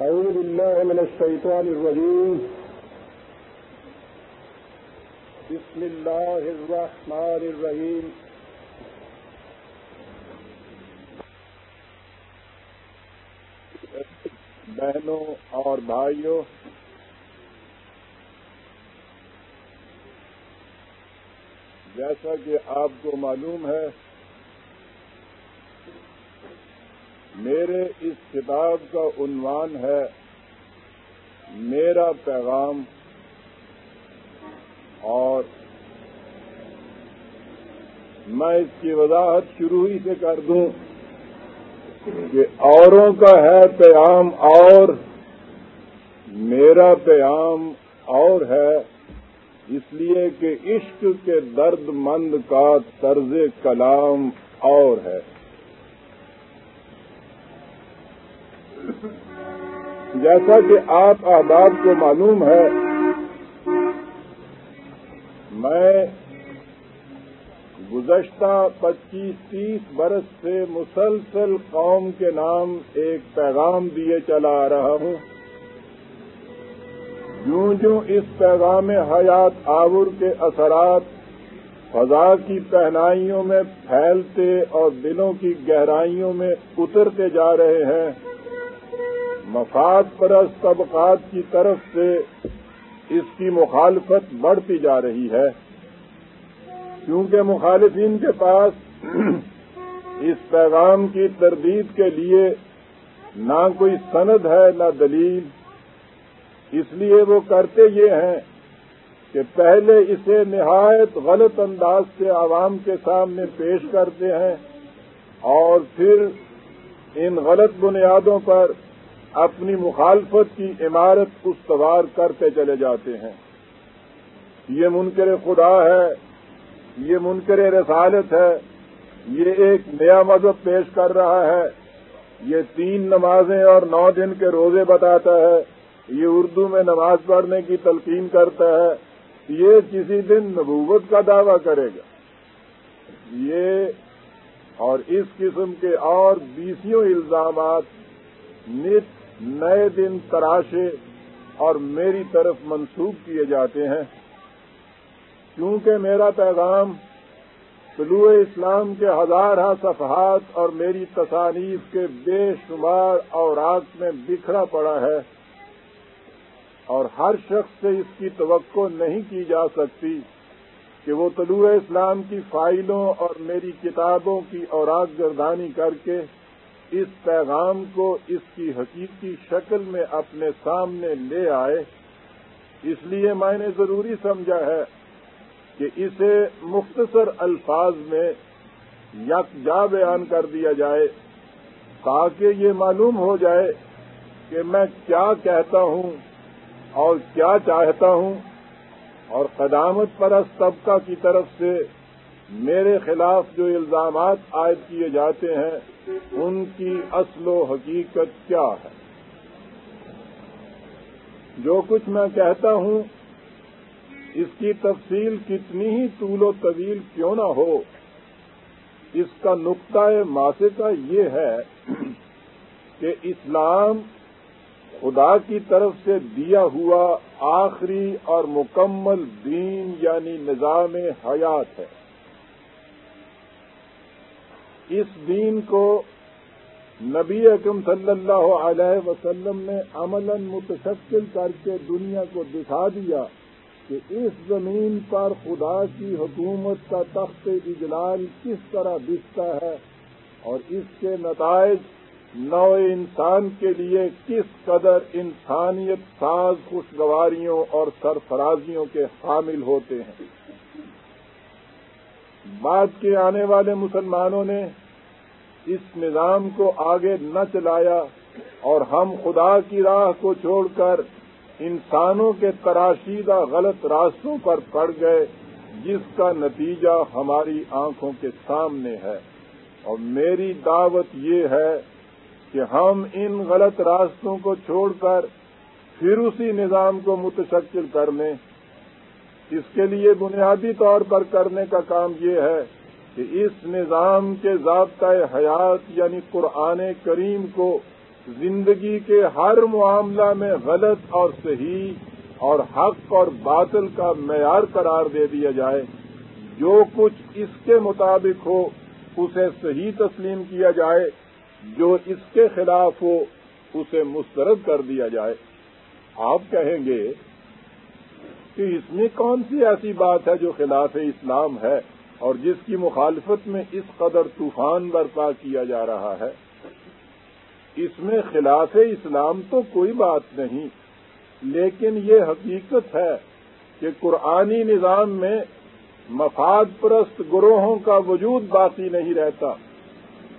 أعوذ بالله من الشيطان الرجيم. بسم الله الرحمن الرحيم. بہنوں اور بھائیوں، جیسا کہ آپ کو معلوم ہے میرے اس کتاب کا عنوان ہے، میرا پیغام اور میں اس کی وضاحت شروع ہی سے کر دوں کہ اوروں کا ہے پیام اور، میرا پیام اور ہے، اس لیے کہ عشق کے درد مند کا طرز کلام اور ہے۔ جیسا کہ آپ آداب کو معلوم ہے، میں گزشتہ پچیس تیس برس سے مسلسل قوم کے نام ایک پیغام دیے چلا آ رہا ہوں۔ یوں جو اس پیغام حیات آور کے اثرات فضا کی پہنائیوں میں پھیلتے اور دلوں کی گہرائیوں میں اترتے جا رہے ہیں۔ مفاد پرست طبقات کی طرف سے اس کی مخالفت بڑھتی جا رہی ہے۔ کیونکہ مخالفین کے پاس اس پیغام کی تردید کے لیے نہ کوئی سند ہے، نہ دلیل۔ اس لیے وہ کرتے یہ ہیں کہ پہلے اسے نہایت غلط انداز سے عوام کے سامنے پیش کرتے ہیں اور پھر ان غلط بنیادوں پر اپنی مخالفت کی عمارت استوار کرتے چلے جاتے ہیں۔ یہ منکر خدا ہے، یہ منکر رسالت ہے، یہ ایک نیا مذہب پیش کر رہا ہے۔ یہ تین نمازیں اور نو دن کے روزے بتاتا ہے۔ یہ اردو میں نماز پڑھنے کی تلقین کرتا ہے۔ یہ کسی دن نبوت کا دعویٰ کرے گا۔ یہ اور اس قسم کے اور بیسوں الزامات نت نئے دن تراشے اور میری طرف منسوخ کیے جاتے ہیں۔ کیونکہ میرا پیغام طلوع اسلام کے ہزارہ صفحات اور میری تصانیف کے بے شمار اوراق میں بکھرا پڑا ہے اور ہر شخص سے اس کی توقع نہیں کی جا سکتی کہ وہ طلوع اسلام کی فائلوں اور میری کتابوں کی اوراق گردانی کر کے اس پیغام کو اس کی حقیقی شکل میں اپنے سامنے لے آئے۔ اس لیے میں نے ضروری سمجھا ہے کہ اسے مختصر الفاظ میں یک جا بیان کر دیا جائے تاکہ یہ معلوم ہو جائے کہ میں کیا کہتا ہوں اور کیا چاہتا ہوں۔ اور قدامت پرست طبقہ کی طرف سے میرے خلاف جو الزامات عائد کیے جاتے ہیں ان کی اصل و حقیقت کیا ہے؟ جو کچھ میں کہتا ہوں، اس کی تفصیل کتنی ہی طول و طویل کیوں نہ ہو، اس کا نقطۂ ماسکہ یہ ہے کہ اسلام خدا کی طرف سے دیا ہوا آخری اور مکمل دین یعنی نظام حیات ہے۔ اس دین کو نبی اکم صلی اللہ علیہ وسلم نے عمل متشکل کر کے دنیا کو دکھا دیا کہ اس زمین پر خدا کی حکومت کا تخت اجلال کس طرح دکھتا ہے اور اس کے نتائج نو انسان کے لیے کس قدر انسانیت ساز خوشگواریوں اور سرفرازیوں کے حامل ہوتے ہیں۔ بعد کے آنے والے مسلمانوں نے اس نظام کو آگے نہ چلایا اور ہم خدا کی راہ کو چھوڑ کر انسانوں کے تراشیدہ غلط راستوں پر پڑ گئے، جس کا نتیجہ ہماری آنکھوں کے سامنے ہے۔ اور میری دعوت یہ ہے کہ ہم ان غلط راستوں کو چھوڑ کر پھر اسی نظام کو متشکل کرنے اس کے لیے بنیادی طور پر کرنے کا کام یہ ہے کہ اس نظام کے ضابطۂ حیات یعنی قرآن کریم کو زندگی کے ہر معاملہ میں غلط اور صحیح اور حق اور باطل کا معیار قرار دے دیا جائے۔ جو کچھ اس کے مطابق ہو، اسے صحیح تسلیم کیا جائے۔ جو اس کے خلاف ہو، اسے مسترد کر دیا جائے۔ آپ کہیں گے کہ اس میں کون سی ایسی بات ہے جو خلاف اسلام ہے اور جس کی مخالفت میں اس قدر طوفان برپا کیا جا رہا ہے؟ اس میں خلاف اسلام تو کوئی بات نہیں، لیکن یہ حقیقت ہے کہ قرآنی نظام میں مفاد پرست گروہوں کا وجود باقی نہیں رہتا۔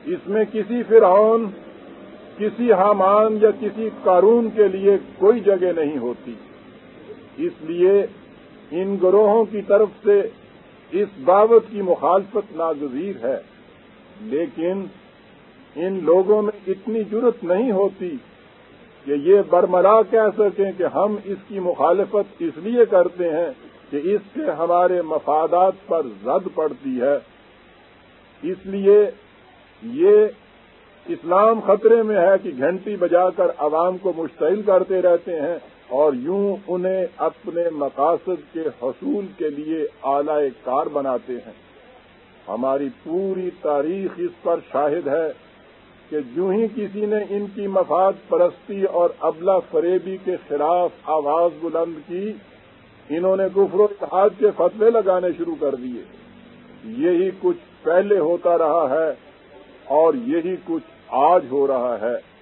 اس میں کسی فرعون، کسی حامان یا کسی قارون کے لیے کوئی جگہ نہیں ہوتی۔ اس لیے ان گروہوں کی طرف سے اس دعوت کی مخالفت ناگزیر ہے۔ لیکن ان لوگوں میں اتنی جرت نہیں ہوتی کہ یہ برملا کہہ سکیں کہ ہم اس کی مخالفت اس لیے کرتے ہیں کہ اس سے ہمارے مفادات پر زد پڑتی ہے۔ اس لیے یہ اسلام خطرے میں ہے کہ گھنٹی بجا کر عوام کو مشتعل کرتے رہتے ہیں۔ اور یوں انہیں اپنے مقاصد کے حصول کے لیے اعلی کار بناتے ہیں۔ ہماری پوری تاریخ اس پر شاہد ہے کہ جو ہی کسی نے ان کی مفاد پرستی اور ابلا فریبی کے خلاف آواز بلند کی، انہوں نے گفر و اتحاد کے فتوے لگانے شروع کر دیے۔ یہی کچھ پہلے ہوتا رہا ہے اور یہی کچھ آج ہو رہا ہے۔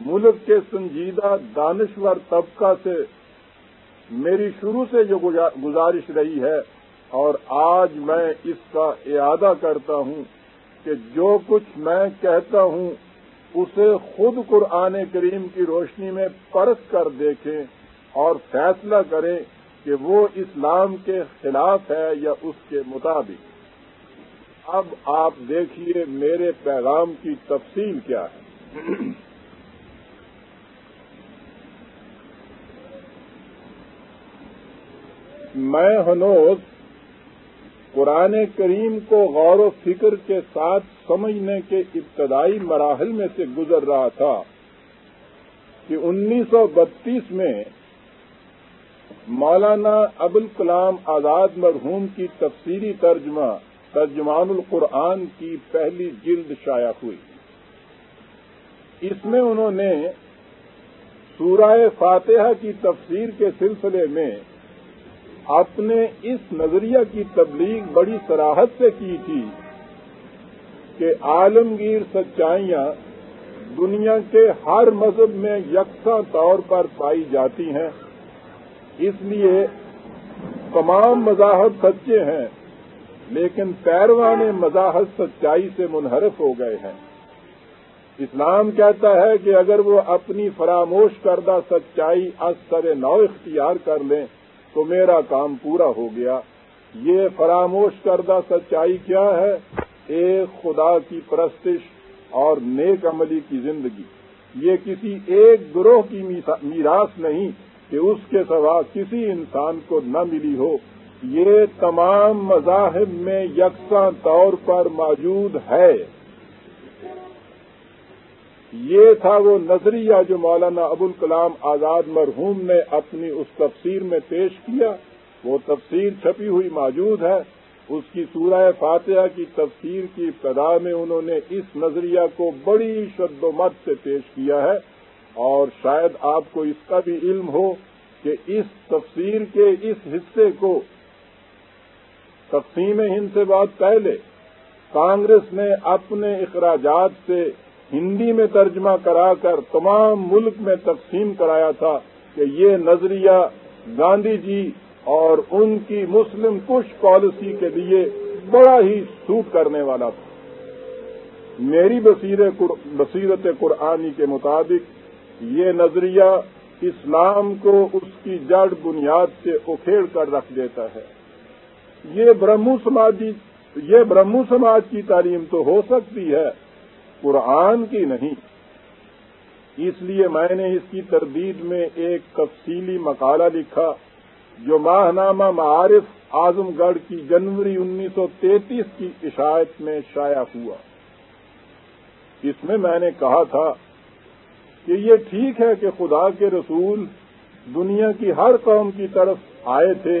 ملک کے سنجیدہ دانشور طبقہ سے میری شروع سے جو گزارش رہی ہے اور آج میں اس کا اعادہ کرتا ہوں کہ جو کچھ میں کہتا ہوں اسے خود قرآن کریم کی روشنی میں پرکھ کر دیکھیں اور فیصلہ کریں کہ وہ اسلام کے خلاف ہے یا اس کے مطابق۔ اب آپ دیکھیے میرے پیغام کی تفصیل کیا ہے۔ میں ہنوز قرآن کریم کو غور و فکر کے ساتھ سمجھنے کے ابتدائی مراحل میں سے گزر رہا تھا کہ انیس سو بتیس میں مولانا ابوالکلام آزاد مرحوم کی تفصیلی ترجمہ ترجمان القرآن کی پہلی جلد شائع ہوئی۔ اس میں انہوں نے سورہ فاتحہ کی تفسیر کے سلسلے میں اپنے اس نظریہ کی تبلیغ بڑی سراحت سے کی تھی کہ عالمگیر سچائیاں دنیا کے ہر مذہب میں یکساں طور پر پائی جاتی ہیں۔ اس لیے تمام مذاہب سچے ہیں، لیکن پیروان مذاہب سچائی سے منحرف ہو گئے ہیں۔ اسلام کہتا ہے کہ اگر وہ اپنی فراموش کردہ سچائی اثر نو اختیار کر لیں تو میرا کام پورا ہو گیا۔ یہ فراموش کردہ سچائی کیا ہے؟ ایک خدا کی پرستش اور نیک عملی کی زندگی۔ یہ کسی ایک گروہ کی میراث نہیں کہ اس کے سوا کسی انسان کو نہ ملی ہو۔ یہ تمام مذاہب میں یکساں طور پر موجود ہے۔ یہ تھا وہ نظریہ جو مولانا ابوالکلام آزاد مرحوم نے اپنی اس تفسیر میں پیش کیا۔ وہ تفسیر چھپی ہوئی موجود ہے۔ اس کی سورہ فاتحہ کی تفسیر کی ابتدا میں انہوں نے اس نظریہ کو بڑی شد و مت سے پیش کیا ہے۔ اور شاید آپ کو اس کا بھی علم ہو کہ اس تفسیر کے اس حصے کو تقسیم ہند سے بہت پہلے کانگریس نے اپنے اخراجات سے ہندی میں ترجمہ کرا کر تمام ملک میں تقسیم کرایا تھا کہ یہ نظریہ گاندھی جی اور ان کی مسلم کش پالیسی کے لیے بڑا ہی سوٹ کرنے والا تھا۔ میری بصیرت قرآنی کے مطابق یہ نظریہ اسلام کو اس کی جڑ بنیاد سے اکھیڑ کر رکھ دیتا ہے۔ یہ برہمو سماجی، یہ برہمو سماج کی تعلیم تو ہو سکتی ہے قرآن کی نہیں۔ اس لیے میں نے اس کی تردید میں ایک تفصیلی مقالہ لکھا، جو ماہ نامہ معارف اعظم گڑھ کی جنوری انیس سو تینتیس کی عشایت میں شائع ہوا۔ اس میں میں نے کہا تھا کہ یہ ٹھیک ہے کہ خدا کے رسول دنیا کی ہر قوم کی طرف آئے تھے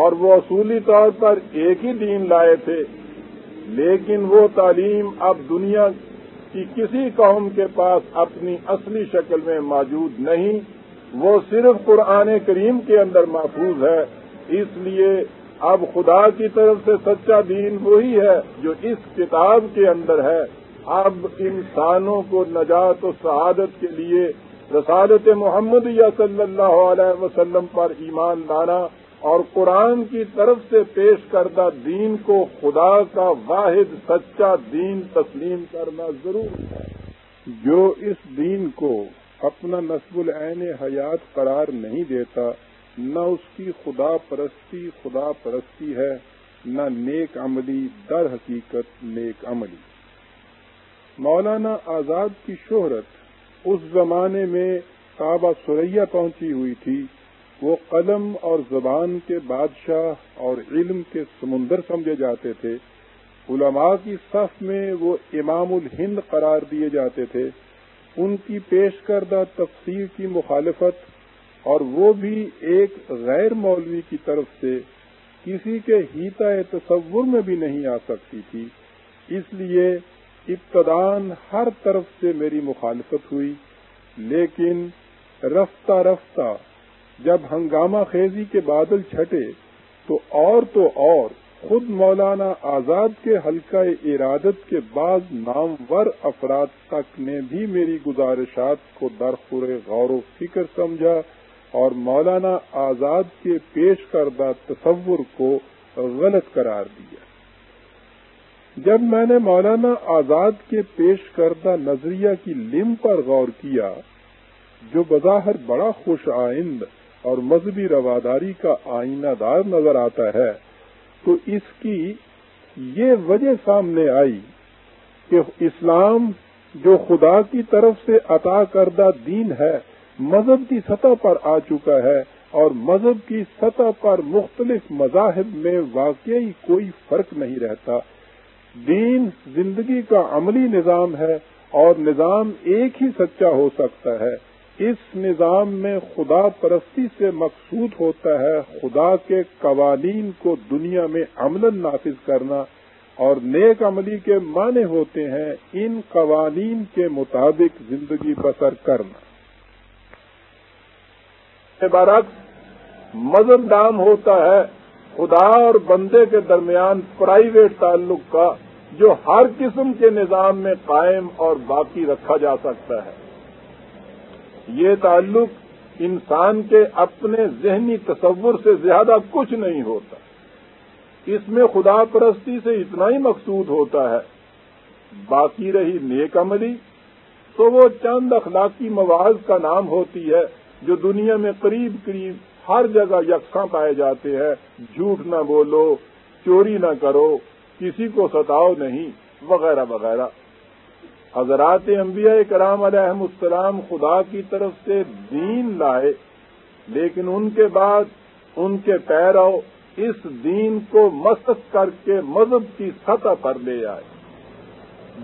اور وہ اصولی طور پر ایک ہی دین لائے تھے، لیکن وہ تعلیم اب دنیا کی کسی قوم کے پاس اپنی اصلی شکل میں موجود نہیں، وہ صرف قرآن کریم کے اندر محفوظ ہے، اس لیے اب خدا کی طرف سے سچا دین وہی ہے جو اس کتاب کے اندر ہے۔ اب انسانوں کو نجات و سعادت کے لیے رسالت محمد یا صلی اللہ علیہ وسلم پر ایمان لانا اور قرآن کی طرف سے پیش کردہ دین کو خدا کا واحد سچا دین تسلیم کرنا ضروری ہے۔ جو اس دین کو اپنا نصب العین حیات قرار نہیں دیتا، نہ اس کی خدا پرستی خدا پرستی ہے، نہ نیک عملی، در حقیقت نیک عملی۔ مولانا آزاد کی شہرت اس زمانے میں کعبہ سریا پہنچی ہوئی تھی۔ وہ قلم اور زبان کے بادشاہ اور علم کے سمندر سمجھے جاتے تھے۔ علماء کی صف میں وہ امام الہند قرار دیے جاتے تھے۔ ان کی پیش کردہ تفسیر کی مخالفت اور وہ بھی ایک غیر مولوی کی طرف سے کسی کے ہیتا تصور میں بھی نہیں آ سکتی تھی۔ اس لیے ابتدان ہر طرف سے میری مخالفت ہوئی، لیکن رفتہ رفتہ جب ہنگامہ خیزی کے بادل چھٹے تو اور تو اور خود مولانا آزاد کے حلقہ ارادت کے بعض نامور افراد تک نے بھی میری گزارشات کو درخور غور و فکر سمجھا اور مولانا آزاد کے پیش کردہ تصور کو غلط قرار دیا۔ جب میں نے مولانا آزاد کے پیش کردہ نظریہ کی لم پر غور کیا، جو بظاہر بڑا خوش آئند اور مذہبی رواداری کا آئینہ دار نظر آتا ہے، تو اس کی یہ وجہ سامنے آئی کہ اسلام جو خدا کی طرف سے عطا کردہ دین ہے، مذہب کی سطح پر آ چکا ہے اور مذہب کی سطح پر مختلف مذاہب میں واقعی کوئی فرق نہیں رہتا۔ دین زندگی کا عملی نظام ہے اور نظام ایک ہی سچا ہو سکتا ہے۔ اس نظام میں خدا پرستی سے مقصود ہوتا ہے خدا کے قوانین کو دنیا میں عمل نافذ کرنا اور نیک عملی کے معنی ہوتے ہیں ان قوانین کے مطابق زندگی بسر کرنا۔ برعکس مذہب نام ہوتا ہے خدا اور بندے کے درمیان پرائیویٹ تعلق کا جو ہر قسم کے نظام میں قائم اور باقی رکھا جا سکتا ہے۔ یہ تعلق انسان کے اپنے ذہنی تصور سے زیادہ کچھ نہیں ہوتا۔ اس میں خدا پرستی سے اتنا ہی مقصود ہوتا ہے۔ باقی رہی نیک عملی، تو وہ چند اخلاقی مواد کا نام ہوتی ہے جو دنیا میں قریب قریب ہر جگہ یکساں پائے جاتے ہیں۔ جھوٹ نہ بولو، چوری نہ کرو، کسی کو ستاؤ نہیں، وغیرہ وغیرہ۔ حضرات انبیاء کرام علیہ السلام خدا کی طرف سے دین لائے، لیکن ان کے بعد ان کے پیرو اس دین کو مست کر کے مذہب کی سطح پر لے آئے۔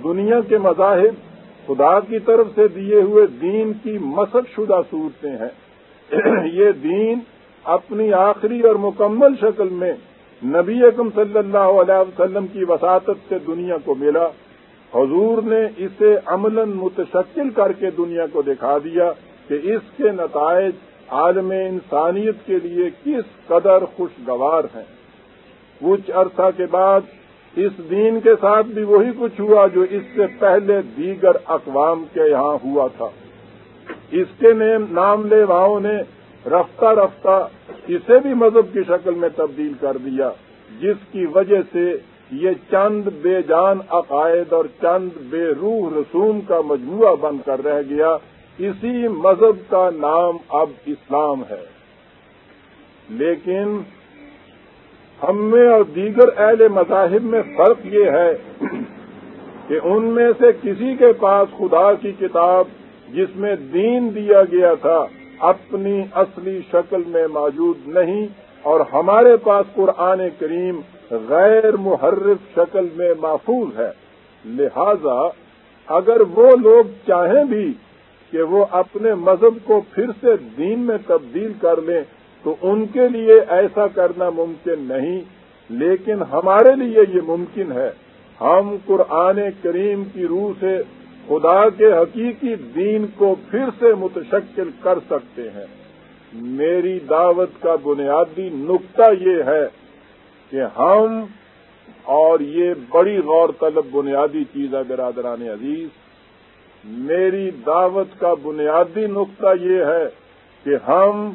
دنیا کے مذاہب خدا کی طرف سے دیے ہوئے دین کی مسق شدہ صورتیں ہیں۔ یہ دین اپنی آخری اور مکمل شکل میں نبی اکم صلی اللہ علیہ وسلم کی وساطت سے دنیا کو ملا۔ حضور نے اسے عمل متشکل کر کے دنیا کو دکھا دیا کہ اس کے نتائج عالم انسانیت کے لیے کس قدر خوشگوار ہیں۔ کچھ عرصہ کے بعد اس دین کے ساتھ بھی وہی کچھ ہوا جو اس سے پہلے دیگر اقوام کے یہاں ہوا تھا۔ اس کے نام لیواؤں نے رفتہ رفتہ اسے بھی مذہب کی شکل میں تبدیل کر دیا، جس کی وجہ سے یہ چند بے جان عقائد اور چند بے روح رسوم کا مجموعہ بن کر رہ گیا، اسی مذہب کا نام اب اسلام ہے۔ لیکن ہم میں اور دیگر اہل مذاہب میں فرق یہ ہے کہ ان میں سے کسی کے پاس خدا کی کتاب جس میں دین دیا گیا تھا اپنی اصلی شکل میں موجود نہیں اور ہمارے پاس قرآن کریم غیر محرف شکل میں محفوظ ہے۔ لہذا اگر وہ لوگ چاہیں بھی کہ وہ اپنے مذہب کو پھر سے دین میں تبدیل کر لیں، تو ان کے لیے ایسا کرنا ممکن نہیں۔ لیکن ہمارے لیے یہ ممکن ہے۔ ہم قرآن کریم کی روح سے خدا کے حقیقی دین کو پھر سے متشکل کر سکتے ہیں۔ میری دعوت کا بنیادی نقطہ یہ ہے کہ ہم اور یہ بڑی غور طلب بنیادی چیز ہے برادران عزیز، میری دعوت کا بنیادی نقطہ یہ ہے کہ ہم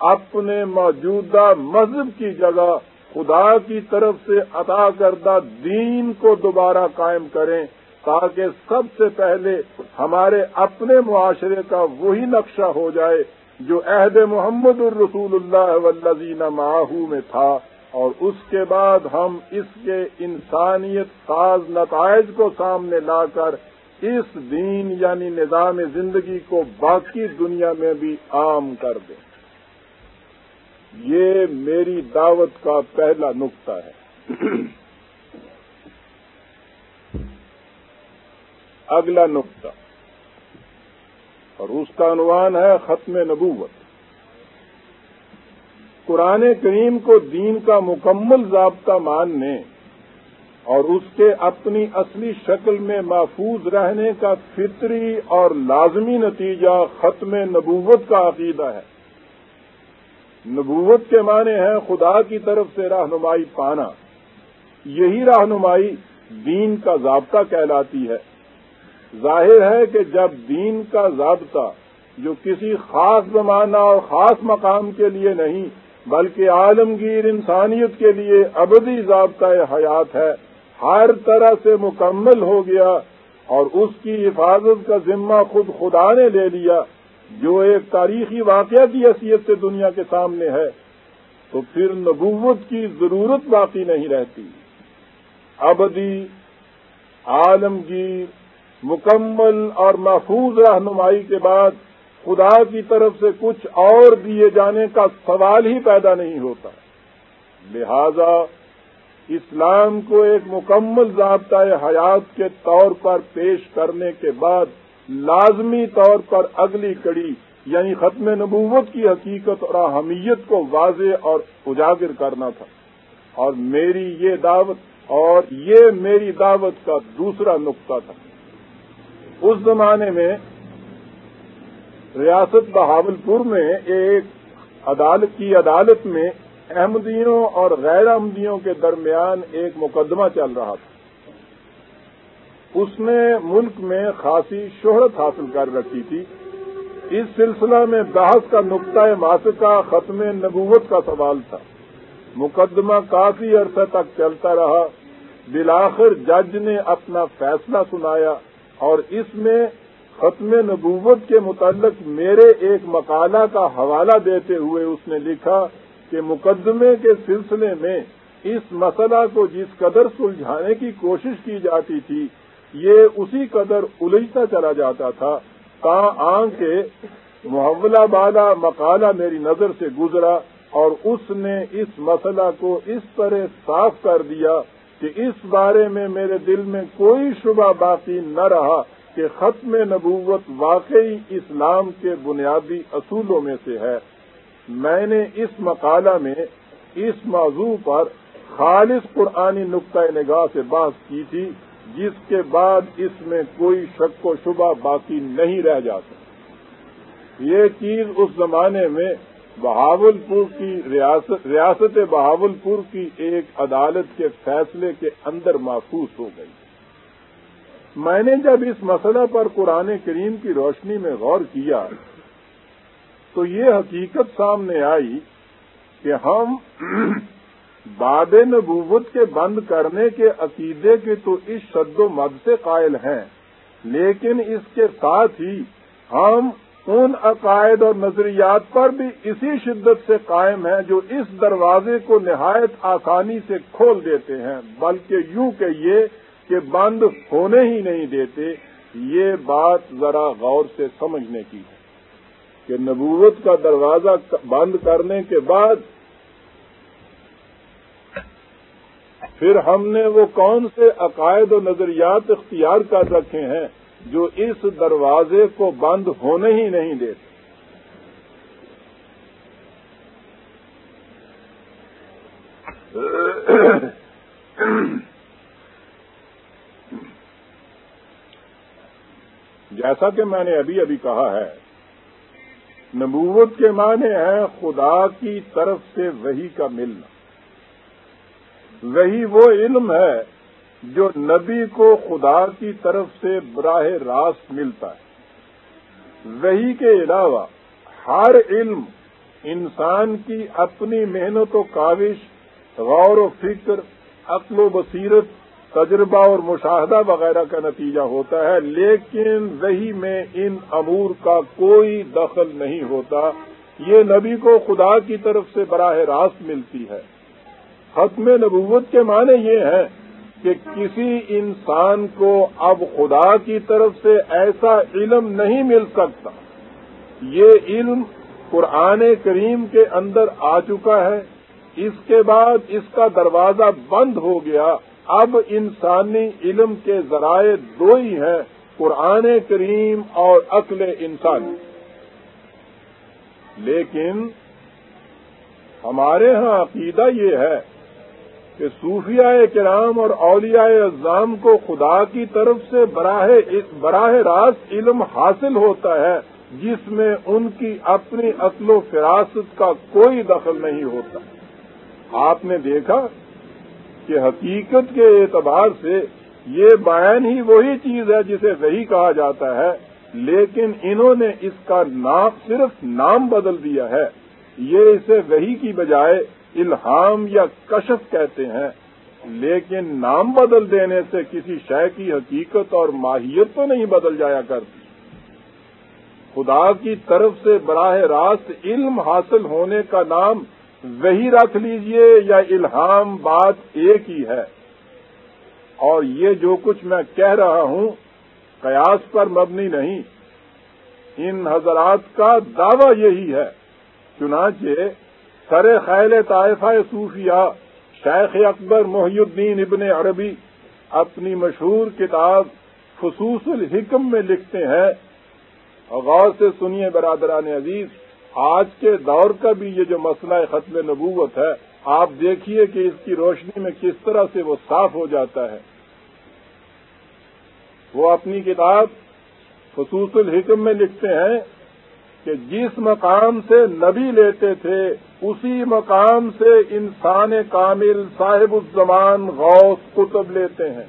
اپنے موجودہ مذہب کی جگہ خدا کی طرف سے عطا کردہ دین کو دوبارہ قائم کریں تاکہ سب سے پہلے ہمارے اپنے معاشرے کا وہی نقشہ ہو جائے جو عہد محمد الرسول اللہ والذین معاہو میں تھا۔ اور اس کے بعد ہم اس کے انسانیت ساز نتائج کو سامنے لا کر اس دین یعنی نظام زندگی کو باقی دنیا میں بھی عام کر دیں۔ یہ میری دعوت کا پہلا نقطہ ہے۔ اگلا نقطہ۔ اور اس کا عنوان ہے ختم نبوت۔ قرآن کریم کو دین کا مکمل ضابطہ ماننے اور اس کے اپنی اصلی شکل میں محفوظ رہنے کا فطری اور لازمی نتیجہ ختم نبوت کا عقیدہ ہے۔ نبوت کے معنی ہیں خدا کی طرف سے رہنمائی پانا۔ یہی رہنمائی دین کا ضابطہ کہلاتی ہے۔ ظاہر ہے کہ جب دین کا ضابطہ جو کسی خاص زمانہ اور خاص مقام کے لیے نہیں بلکہ عالمگیر انسانیت کے لیے ابدی ضابطۂ حیات ہے، ہر طرح سے مکمل ہو گیا اور اس کی حفاظت کا ذمہ خود خدا نے لے لیا، جو ایک تاریخی واقعہ کی حیثیت سے دنیا کے سامنے ہے۔ تو پھر نبوت کی ضرورت باقی نہیں رہتی۔ ابدی عالمگیر، مکمل اور محفوظ رہنمائی کے بعد خدا کی طرف سے کچھ اور دیے جانے کا سوال ہی پیدا نہیں ہوتا۔ لہذا اسلام کو ایک مکمل ضابطۂ حیات کے طور پر پیش کرنے کے بعد لازمی طور پر اگلی کڑی یعنی ختم نبوت کی حقیقت اور اہمیت کو واضح اور اجاگر کرنا تھا۔ اور میری یہ دعوت اور یہ میری دعوت کا دوسرا نقطہ تھا۔ اس زمانے میں ریاست بہاول پور میں ایک عدالت کی عدالت میں احمدیوں اور غیر احمدیوں کے درمیان ایک مقدمہ چل رہا تھا۔ اس نے ملک میں خاصی شہرت حاصل کر رکھی تھی۔ اس سلسلہ میں بحث کا نقطۂ ماسکہ ختم نبوت کا سوال تھا۔ مقدمہ کافی عرصہ تک چلتا رہا۔ بلاخر جج نے اپنا فیصلہ سنایا اور اس میں ختم نبوت کے متعلق میرے ایک مقالہ کا حوالہ دیتے ہوئے اس نے لکھا کہ مقدمے کے سلسلے میں اس مسئلہ کو جس قدر سلجھانے کی کوشش کی جاتی تھی، یہ اسی قدر الجھتا چلا جاتا تھا تا آن کے محولہ بالا مقالہ میری نظر سے گزرا اور اس نے اس مسئلہ کو اس طرح صاف کر دیا کہ اس بارے میں میرے دل میں کوئی شبہ باقی نہ رہا۔ کہ ختم نبوت واقعی اسلام کے بنیادی اصولوں میں سے ہے۔ میں نے اس مقالہ میں اس موضوع پر خالص قرآنی نقطۂ نگاہ سے بحث کی تھی، جس کے بعد اس میں کوئی شک و شبہ باقی نہیں رہ جاتا۔ یہ چیز اس زمانے میں بہاول پور کی ریاست ریاست بہاول پور کی ایک عدالت کے فیصلے کے اندر محفوظ ہو گئی۔ میں نے جب اس مسئلہ پر قرآن کریم کی روشنی میں غور کیا تو یہ حقیقت سامنے آئی کہ ہم باب نبوت کے بند کرنے کے عقیدے کے تو اس شد و مد سے قائل ہیں، لیکن اس کے ساتھ ہی ہم ان عقائد اور نظریات پر بھی اسی شدت سے قائم ہیں جو اس دروازے کو نہایت آسانی سے کھول دیتے ہیں، بلکہ یوں کہ یہ کہ بند ہونے ہی نہیں دیتے، یہ بات ذرا غور سے سمجھنے کی ہے کہ نبوت کا دروازہ بند کرنے کے بعد پھر ہم نے وہ کون سے عقائد و نظریات اختیار کر رکھے ہیں جو اس دروازے کو بند ہونے ہی نہیں دیتے؟ جیسا کہ میں نے ابھی ابھی کہا ہے، نبوت کے معنی ہیں خدا کی طرف سے وہی کا ملنا۔ وہی وہ علم ہے جو نبی کو خدا کی طرف سے براہ راست ملتا ہے۔ وہی کے علاوہ ہر علم انسان کی اپنی محنت و کاوش، غور و فکر، عقل و بصیرت تجربہ اور مشاہدہ وغیرہ کا نتیجہ ہوتا ہے، لیکن وہی میں ان امور کا کوئی دخل نہیں ہوتا۔ یہ نبی کو خدا کی طرف سے براہ راست ملتی ہے۔ ختم نبوت کے معنی یہ ہے کہ کسی انسان کو اب خدا کی طرف سے ایسا علم نہیں مل سکتا۔ یہ علم قرآن کریم کے اندر آ چکا ہے۔ اس کے بعد اس کا دروازہ بند ہو گیا۔ اب انسانی علم کے ذرائع دو ہی ہیں، قرآن کریم اور عقل انسانی۔ لیکن ہمارے ہاں عقیدہ یہ ہے کہ صوفیاء کرام اور اولیاء اعظام کو خدا کی طرف سے براہ براہ راست علم حاصل ہوتا ہے، جس میں ان کی اپنی عقل و فراست کا کوئی دخل نہیں ہوتا۔ آپ نے دیکھا کہ حقیقت کے اعتبار سے یہ بیان ہی وہی چیز ہے جسے وہی کہا جاتا ہے، لیکن انہوں نے اس کا نام صرف نام بدل دیا ہے۔ یہ اسے وہی کی بجائے الہام یا کشف کہتے ہیں۔ لیکن نام بدل دینے سے کسی شے کی حقیقت اور ماہیت تو نہیں بدل جایا کرتی۔ خدا کی طرف سے براہ راست علم حاصل ہونے کا نام وہی رکھ لیجیے یا الہام بات ایک ہی ہے۔ اور یہ جو کچھ میں کہہ رہا ہوں، قیاس پر مبنی نہیں۔ ان حضرات کا دعویٰ یہی ہے۔ چنانچہ سر خیل طائفہ صوفیہ شیخ اکبر محی الدین ابن عربی اپنی مشہور کتاب خصوص الحکم میں لکھتے ہیں۔ غور سے سنیے برادران عزیز آج کے دور کا بھی یہ جو مسئلہ ختم نبوت ہے، آپ دیکھیے کہ اس کی روشنی میں کس طرح سے وہ صاف ہو جاتا ہے۔ وہ اپنی کتاب خصوص الحکم میں لکھتے ہیں کہ جس مقام سے نبی لیتے تھے، اسی مقام سے انسان کامل صاحب الزمان غوث قطب لیتے ہیں۔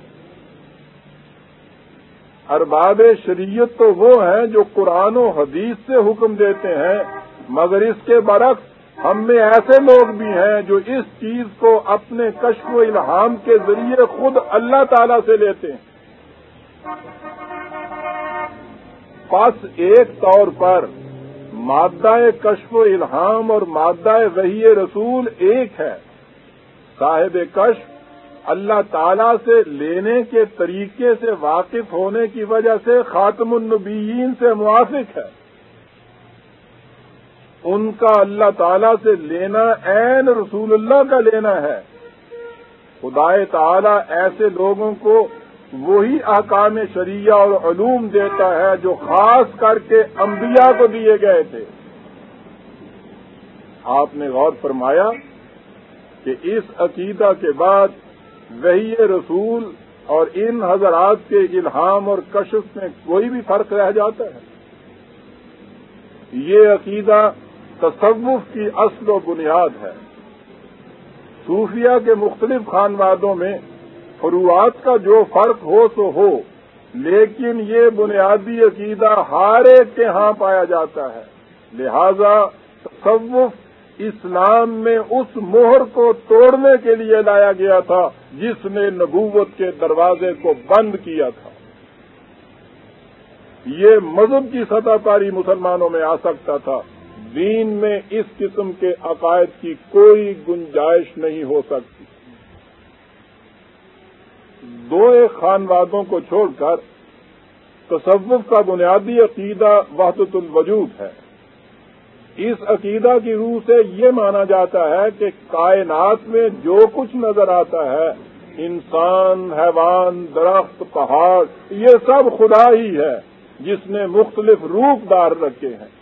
ارباب شریعت تو وہ ہیں جو قرآن و حدیث سے حکم دیتے ہیں۔ مگر اس کے برعکس ہم میں ایسے لوگ بھی ہیں جو اس چیز کو اپنے کشف و الہام کے ذریعے خود اللہ تعالی سے لیتے ہیں۔ پس ایک طور پر مادہ کشف و الہام اور مادہ وحی رسول ایک ہے۔ صاحب کشف اللہ تعالی سے لینے کے طریقے سے واقف ہونے کی وجہ سے خاتم النبیین سے موافق ہے۔ ان کا اللہ تعالی سے لینا عین رسول اللہ کا لینا ہے۔ خدا تعالی ایسے لوگوں کو وہی احکام شریعہ اور علوم دیتا ہے جو خاص کر کے انبیاء کو دیے گئے تھے۔ آپ نے غور فرمایا کہ اس عقیدہ کے بعد وہی رسول اور ان حضرات کے الہام اور کشف میں کوئی بھی فرق رہ جاتا ہے۔ یہ عقیدہ تصوف کی اصل و بنیاد ہے۔ صوفیہ کے مختلف خانوادوں میں فروعات کا جو فرق ہو تو ہو، لیکن یہ بنیادی عقیدہ ہر ایک کے ہاں پایا جاتا ہے۔ لہذا تصوف اسلام میں اس مہر کو توڑنے کے لیے لایا گیا تھا جس نے نبوت کے دروازے کو بند کیا تھا۔ یہ مذہب کی سطح پر ہی مسلمانوں میں آ سکتا تھا۔ دین میں اس قسم کے عقائد کی کوئی گنجائش نہیں ہو سکتی۔ دو ایک خانوادوں کو چھوڑ کر تصوف کا بنیادی عقیدہ وحدت الوجود ہے۔ اس عقیدہ کی روح سے یہ مانا جاتا ہے کہ کائنات میں جو کچھ نظر آتا ہے، انسان، حیوان، درخت، پہاڑ، یہ سب خدا ہی ہے، جس نے مختلف روپ دار رکھے ہیں۔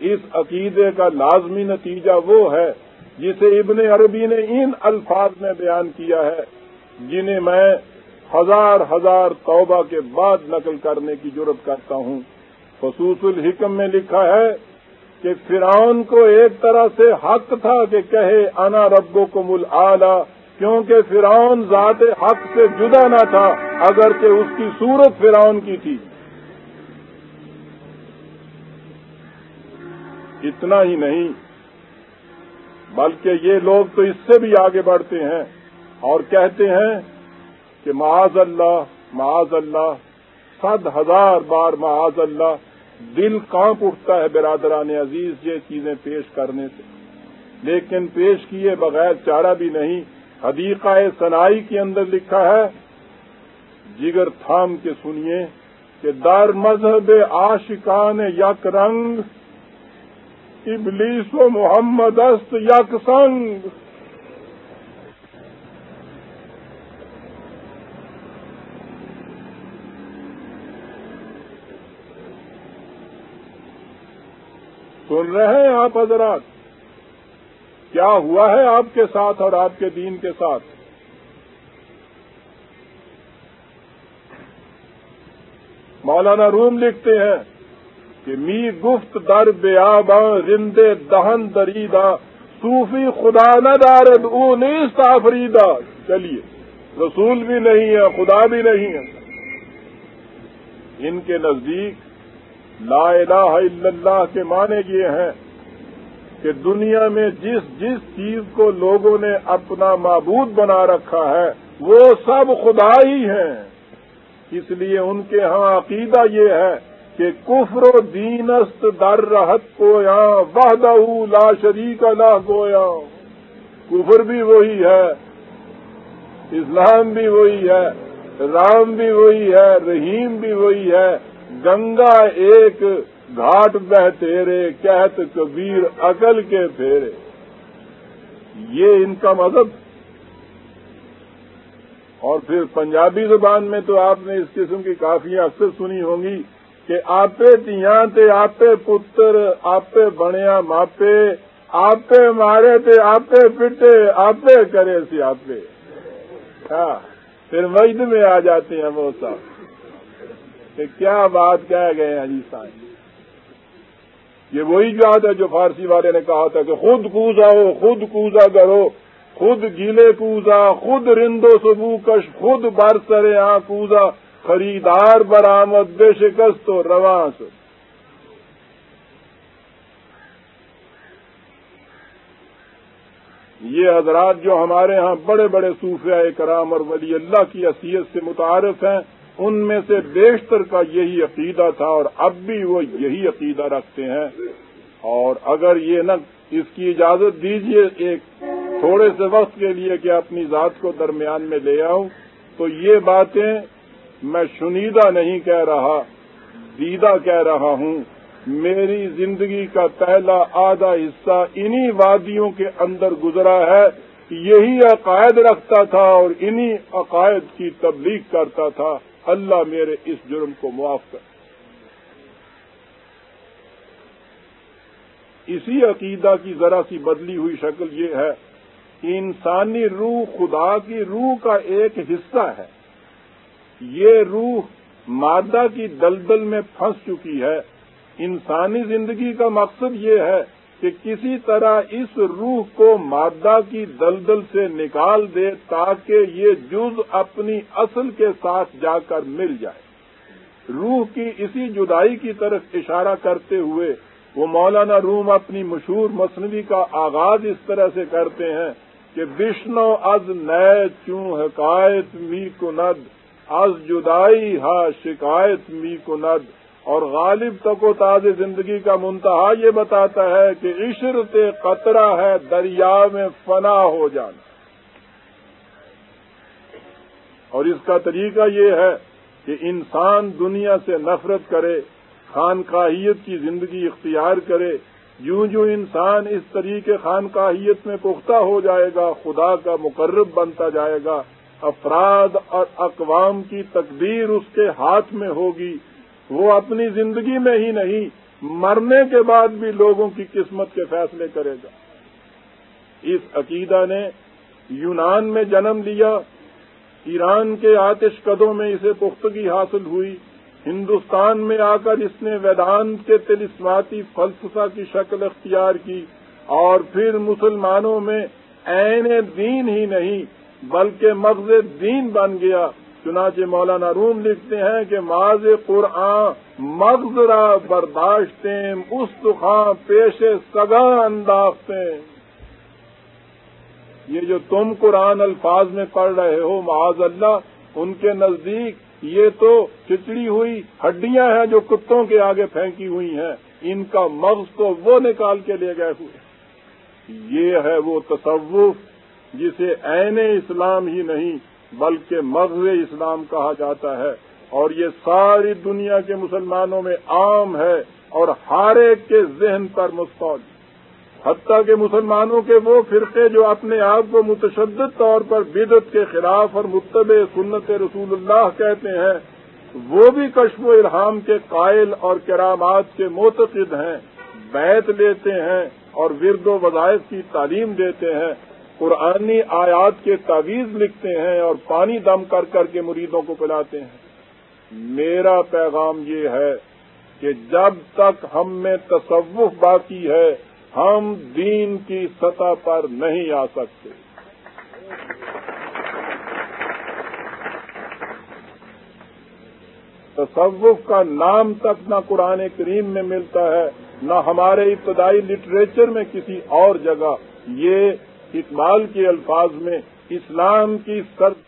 اس عقیدے کا لازمی نتیجہ وہ ہے جسے ابن عربی نے ان الفاظ میں بیان کیا ہے، جنہیں میں ہزار ہزار توبہ کے بعد نقل کرنے کی ضرورت کرتا ہوں۔ خصوص الحکم میں لکھا ہے کہ فرعون کو ایک طرح سے حق تھا کہ کہے، انا ربو کو مل کیونکہ فرعون ذات حق سے جدا نہ تھا، اگرچہ اس کی صورت فرعون کی تھی۔ اتنا ہی نہیں، بلکہ یہ لوگ تو اس سے بھی آگے بڑھتے ہیں اور کہتے ہیں کہ معاذ اللہ معاذ اللہ، صد ہزار بار معاذ اللہ، دل کانپ اٹھتا ہے برادران عزیز یہ چیزیں پیش کرنے سے۔ لیکن پیش کیے بغیر چارہ بھی نہیں، حدیقہ سنائی کے اندر لکھا ہے، جگر تھام کے سنیے کہ در مذہب آشکان یک رنگ ابلیس و محمد است یک سنگ. سن رہے ہیں آپ حضرات؟ کیا ہوا ہے آپ کے ساتھ اور آپ کے دین کے ساتھ؟ مولانا روم لکھتے ہیں کہ می گفت در بیاباں رندے دہن دریدا صوفی خدا نہ دارد، او نیست آفریدا چلیے، رسول بھی نہیں ہے خدا بھی نہیں ہے ان کے نزدیک لا الہ الا اللہ کے معنی یہ ہیں کہ دنیا میں جس جس چیز کو لوگوں نے اپنا معبود بنا رکھا ہے، وہ سب خدا ہی ہیں۔ اس لیے ان کے ہاں عقیدہ یہ ہے کہ کفر و دینست در رحت کو وحدہ لا شریک اللہ گویا۔ کفر بھی وہی ہے، اسلام بھی وہی ہے، رام بھی وہی ہے، رحیم بھی وہی ہے۔ گنگا ایک گھاٹ بہ تیرے، کہت کبیر عقل کے پھیرے۔ یہ ان کا مذہب۔ اور پھر پنجابی زبان میں تو آپ نے اس قسم کی کافی اکثر سنی ہوں گی۔ کہ آپے تیاں تے آپے پتر، آپے بنیا ماپے، آپے مارے تے آپے پٹے، آپے کرے سی آپے ہاں پھر مجد میں آ جاتے ہیں وہ صاحب کہ کیا بات کہہ گئے ہیں جی سائیں یہ وہی یاد ہے جو فارسی والے نے کہا تھا کہ خود کوزا ہو، خود کوزا کرو، خود گیلے کوزا، خود رندو سبو کش، خود برسرے آ کوزا۔ خریدار برآمد بے شکست و رواں یہ حضرات جو ہمارے ہاں بڑے بڑے صوفیہ کرام اور ولی اللہ کی حیثیت سے متعارف ہیں، ان میں سے بیشتر کا یہی عقیدہ تھا اور اب بھی وہ یہی عقیدہ رکھتے ہیں۔ اور اگر یہ نہ اس کی اجازت دیجیے ایک تھوڑے سے وقت کے لیے کہ اپنی ذات کو درمیان میں لے آؤں، تو یہ باتیں میں شنیدہ نہیں کہہ رہا، دیدہ کہہ رہا ہوں۔ میری زندگی کا پہلا آدھا حصہ انہی وادیوں کے اندر گزرا ہے یہی عقائد رکھتا تھا اور انہی عقائد کی تبلیغ کرتا تھا۔ اللہ میرے اس جرم کو معاف کر۔ اسی عقیدہ کی ذرا سی بدلی ہوئی شکل یہ ہے کہ انسانی روح خدا کی روح کا ایک حصہ ہے۔ یہ روح مادہ کی دلدل میں پھنس چکی ہے۔ انسانی زندگی کا مقصد یہ ہے کہ کسی طرح اس روح کو مادہ کی دلدل سے نکال دے تاکہ یہ جز اپنی اصل کے ساتھ جا کر مل جائے۔ روح کی اسی جدائی کی طرف اشارہ کرتے ہوئے وہ مولانا روم اپنی مشہور مصنوعی کا آغاز اس طرح سے کرتے ہیں کہ وشنو از نئے چوں حکایت می کند۔ از جدائی ہا، شکایت می کند۔ اور غالب تک و تازہ زندگی کا منتہا یہ بتاتا ہے کہ عشرت قطرہ ہے، دریا میں فنا ہو جانا۔ اور اس کا طریقہ یہ ہے کہ انسان دنیا سے نفرت کرے، خانقاہیت کی زندگی اختیار کرے۔ یوں جو انسان اس طریقے خانقاہیت میں پختہ ہو جائے گا، خدا کا مقرب بنتا جائے گا۔ افراد اور اقوام کی تقدیر اس کے ہاتھ میں ہوگی، وہ اپنی زندگی میں ہی نہیں، مرنے کے بعد بھی لوگوں کی قسمت کے فیصلے کرے گا۔ اس عقیدہ نے یونان میں جنم لیا، ایران کے آتش قدوں میں اسے پختگی حاصل ہوئی، ہندوستان میں آ کر اس نے ویدانت کے تلسماتی فلسفہ کی شکل اختیار کی، اور پھر مسلمانوں میں عین دین ہی نہیں بلکہ مغز دین بن گیا۔ چنانچہ مولانا روم لکھتے ہیں کہ ماض قرآن مغز را برداشتیں اس پیش سگاں انداختیں یہ جو تم قرآن الفاظ میں پڑھ رہے ہو معاذ اللہ، ان کے نزدیک یہ تو چچڑی ہوئی ہڈیاں ہیں جو کتوں کے آگے پھینکی ہوئی ہیں۔ ان کا مغز تو وہ نکال کے لے گئے ہوئے۔ یہ ہے وہ تصوف جسے عین اسلام ہی نہیں بلکہ مغز اسلام کہا جاتا ہے اور یہ ساری دنیا کے مسلمانوں میں عام ہے اور ہر ایک کے ذہن پر مستعد حتیٰ کہ مسلمانوں کے وہ فرقے جو اپنے آپ کو متشدد طور پر بدت کے خلاف اور متبع سنت رسول اللہ کہتے ہیں، وہ بھی کشف و الہام کے قائل اور کرامات کے معتقد ہیں بیت لیتے ہیں اور ورد و وظائف کی تعلیم دیتے ہیں قرآنی آیات کے تعویذ لکھتے ہیں اور پانی دم کر کر کے مریدوں کو پلاتے ہیں۔ میرا پیغام یہ ہے کہ جب تک ہم میں تصوف باقی ہے، ہم دین کی سطح پر نہیں آ سکتے۔ تصوف کا نام تک نہ قرآن کریم میں ملتا ہے، نہ ہمارے ابتدائی لٹریچر میں کسی اور جگہ۔ یہ اقبال کے الفاظ میں اسلام کی سرد